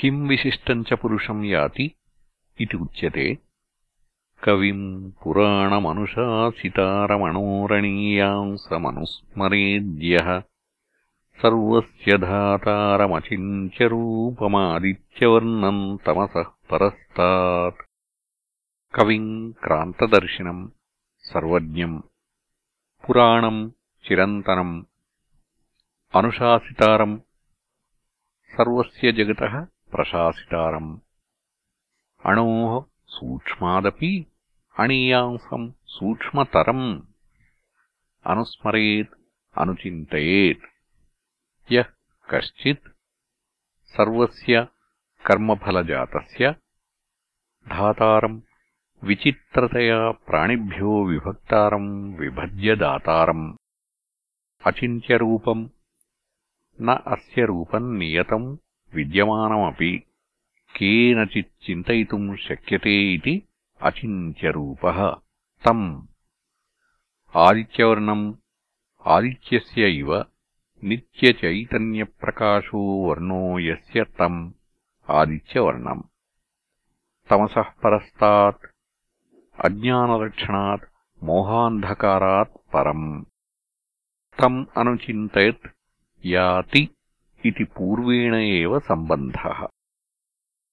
किम् विशिष्टम् च पुरुषम् याति इति उच्यते। कविम् पुराणमनुशासितारमणोरणीयांसमनुस्मरेद्यः सर्वस्य धातारमचिन्त्यरूपमादित्यवर्णम् तमसः परस्तात्। कविम् क्रान्तदर्शिनम् सर्वज्ञम् पुराणम् चिरन्तनम् अनुशासितारम् सर्वस्य जगतः प्रशासितारम्। अणोः सूक्ष्मादपि अणीयांसम् सूक्ष्मतरम्। अनुस्मरेत्, अनुचिन्तयेत्। यः कश्चित् सर्वस्य कर्मफलजातस्य धातारम् विचित्रतया प्राणिभ्यो विभक्तारम् विभज्य दातारम् अचिन्त्यरूपम् न अस्य रूपम् नियतम्। विद्यमानमपि केनचिच्चिन्तयितुम् शक्यते इति अचिन्त्यरूपः तम् आदित्यवर्णम् आदित्यस्य इव नित्यचैतन्यप्रकाशो वर्णो यस्य तम् आदित्यवर्णम् तमसः परस्तात् अज्ञानलक्षणात् मोहान्धकारात् परम् तम् अनुचिन्तयत् याति इति पूर्वेण एव सम्बन्धः